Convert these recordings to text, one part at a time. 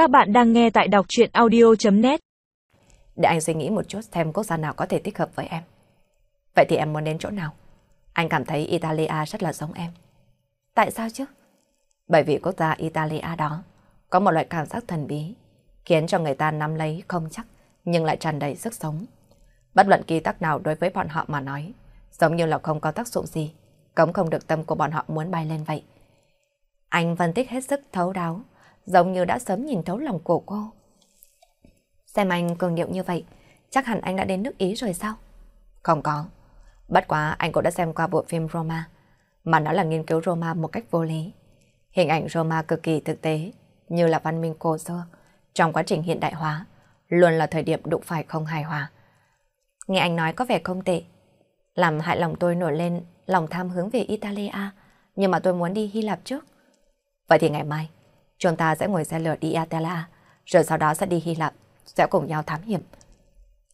Các bạn đang nghe tại đọc chuyện audio.net Để anh suy nghĩ một chút xem quốc gia nào có thể thích hợp với em. Vậy thì em muốn đến chỗ nào? Anh cảm thấy Italia rất là giống em. Tại sao chứ? Bởi vì quốc gia Italia đó có một loại cảm giác thần bí, khiến cho người ta nắm lấy không chắc, nhưng lại tràn đầy sức sống. Bất luận kỳ tắc nào đối với bọn họ mà nói, giống như là không có tác dụng gì, cống không được tâm của bọn họ muốn bay lên vậy. Anh phân tích hết sức thấu đáo, giống như đã sớm nhìn thấu lòng của cô. Xem anh cường điệu như vậy, chắc hẳn anh đã đến nước Ý rồi sao? Không có. Bất quá anh cũng đã xem qua bộ phim Roma, mà nó là nghiên cứu Roma một cách vô lý. Hình ảnh Roma cực kỳ thực tế, như là văn minh cổ xưa, trong quá trình hiện đại hóa, luôn là thời điểm đụng phải không hài hòa. Nghe anh nói có vẻ không tệ, làm hại lòng tôi nổi lên lòng tham hướng về Italia, nhưng mà tôi muốn đi Hy Lạp trước. Vậy thì ngày mai, chúng ta sẽ ngồi xe lửa đi Atela, rồi sau đó sẽ đi Hy Lạp, sẽ cùng nhau thám hiểm.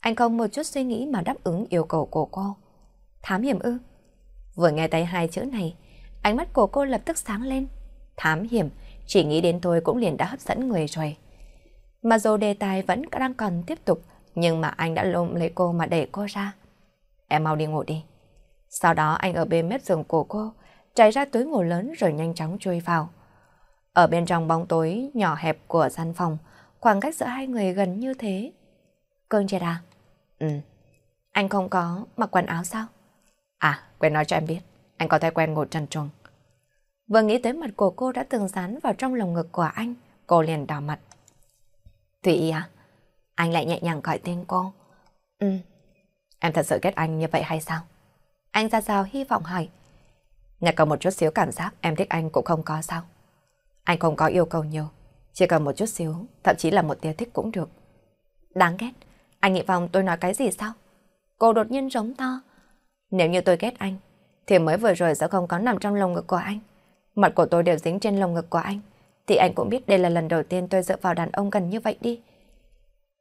Anh không một chút suy nghĩ mà đáp ứng yêu cầu của cô. Thám hiểm ư? Vừa nghe thấy hai chữ này, ánh mắt của cô lập tức sáng lên. Thám hiểm, chỉ nghĩ đến tôi cũng liền đã hấp dẫn người rồi. Mà dù đề tài vẫn đang còn tiếp tục, nhưng mà anh đã lôm lấy cô mà đẩy cô ra. Em mau đi ngủ đi. Sau đó anh ở bên mép giường của cô, chạy ra túi ngủ lớn rồi nhanh chóng chui vào. Ở bên trong bóng tối nhỏ hẹp của gian phòng, khoảng cách giữa hai người gần như thế. Cơn triệt à? Ừ. Anh không có mặc quần áo sao? À, quên nói cho em biết. Anh có thói quen ngồi trần truồng. Vừa nghĩ tới mặt của cô đã từng dán vào trong lồng ngực của anh, cô liền đỏ mặt. Thủy à? Anh lại nhẹ nhàng gọi tên cô. Ừ. Em thật sự ghét anh như vậy hay sao? Anh ra sao hy vọng hỏi. nhặt cả một chút xíu cảm giác em thích anh cũng không có sao? Anh không có yêu cầu nhiều, chỉ cần một chút xíu, thậm chí là một tia thích cũng được. Đáng ghét, anh nghĩ vòng tôi nói cái gì sao? Cô đột nhiên giống to. Nếu như tôi ghét anh, thì mới vừa rồi sẽ không có nằm trong lồng ngực của anh. Mặt của tôi đều dính trên lồng ngực của anh, thì anh cũng biết đây là lần đầu tiên tôi dựa vào đàn ông gần như vậy đi.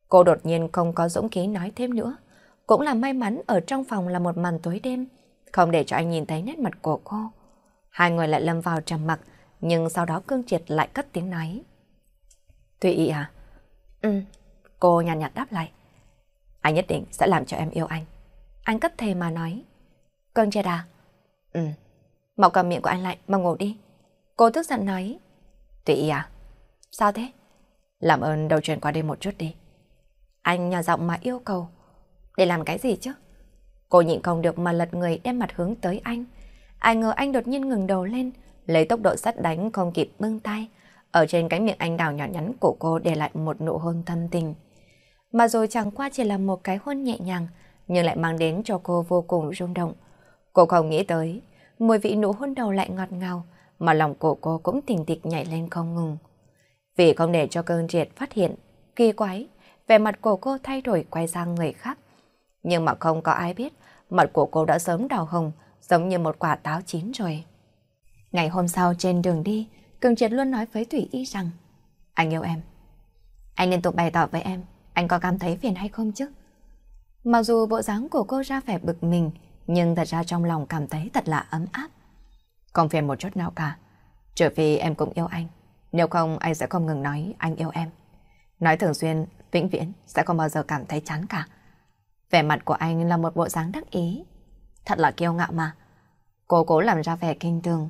Cô đột nhiên không có dũng khí nói thêm nữa. Cũng là may mắn ở trong phòng là một màn tối đêm, không để cho anh nhìn thấy nét mặt của cô. Hai người lại lâm vào trầm mặc, nhưng sau đó Cương Triệt lại cất tiếng nói. Thùy ý à? Ừ, cô nhàn nhạt, nhạt đáp lại. Anh nhất định sẽ làm cho em yêu anh. Anh cất thề mà nói. Cương Triệt à? Ừ, mau cầm miệng của anh lại, mà ngủ đi. Cô tức giận nói. Thùy ý à? Sao thế? Làm ơn đầu chuyện qua đây một chút đi. Anh nhỏ giọng mà yêu cầu. Để làm cái gì chứ? Cô nhịn không được mà lật người đem mặt hướng tới anh. Ai ngờ anh đột nhiên ngừng đầu lên, lấy tốc độ sắt đánh không kịp bưng tay. Ở trên cánh miệng anh đào nhỏ nhắn của cô để lại một nụ hôn thâm tình. Mà rồi chẳng qua chỉ là một cái hôn nhẹ nhàng, nhưng lại mang đến cho cô vô cùng rung động. Cô không nghĩ tới, mùi vị nụ hôn đầu lại ngọt ngào, mà lòng của cô cũng tình tịch nhảy lên không ngừng. Vì không để cho cơn triệt phát hiện, kỳ quái, vẻ mặt của cô thay đổi quay sang người khác. Nhưng mà không có ai biết, mặt của cô đã sớm đào hồng, giống như một quả táo chín rồi. Ngày hôm sau trên đường đi, Cường Triệt luôn nói với Thủy Y rằng Anh yêu em. Anh liên tục bày tỏ với em, anh có cảm thấy phiền hay không chứ? Mặc dù bộ dáng của cô ra vẻ bực mình, nhưng thật ra trong lòng cảm thấy thật là ấm áp. Không phiền một chút nào cả, trừ phi em cũng yêu anh. Nếu không, anh sẽ không ngừng nói anh yêu em. Nói thường xuyên, vĩnh viễn, sẽ không bao giờ cảm thấy chán cả. Vẻ mặt của anh là một bộ dáng đắc ý. Thật là kiêu ngạo mà. Cô cố làm ra vẻ kinh thường,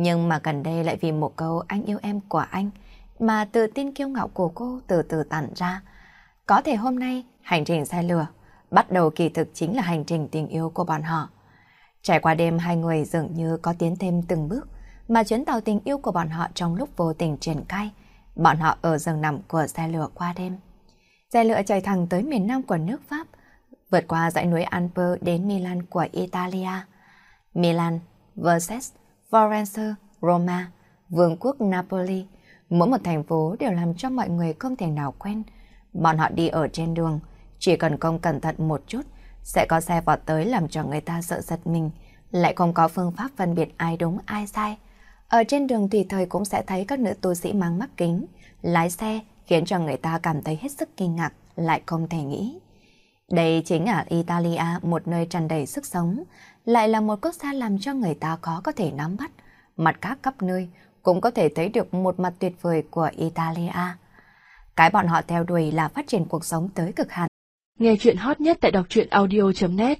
nhưng mà gần đây lại vì một câu anh yêu em của anh mà tự tin kiêu ngạo của cô từ từ tản ra. Có thể hôm nay hành trình xe lửa bắt đầu kỳ thực chính là hành trình tình yêu của bọn họ. Trải qua đêm hai người dường như có tiến thêm từng bước mà chuyến tàu tình yêu của bọn họ trong lúc vô tình triển khai. Bọn họ ở giường nằm của xe lửa qua đêm. Xe lửa chạy thẳng tới miền nam của nước Pháp, vượt qua dãy núi Alper đến Milan của Italia. Milan, Versailles, Florence, Roma, vương quốc Napoli, mỗi một thành phố đều làm cho mọi người không thể nào quen. Bọn họ đi ở trên đường, chỉ cần không cẩn thận một chút, sẽ có xe vọt tới làm cho người ta sợ giật mình, lại không có phương pháp phân biệt ai đúng ai sai. Ở trên đường tùy thời cũng sẽ thấy các nữ tu sĩ mang mắt kính, lái xe khiến cho người ta cảm thấy hết sức kinh ngạc, lại không thể nghĩ. Đây chính là Italia, một nơi tràn đầy sức sống, lại là một quốc gia làm cho người ta khó có thể nắm bắt. Mặt khác khắp nơi cũng có thể thấy được một mặt tuyệt vời của Italia. Cái bọn họ theo đuổi là phát triển cuộc sống tới cực hạn. Nghe chuyện hot nhất tại đọc truyện audio.net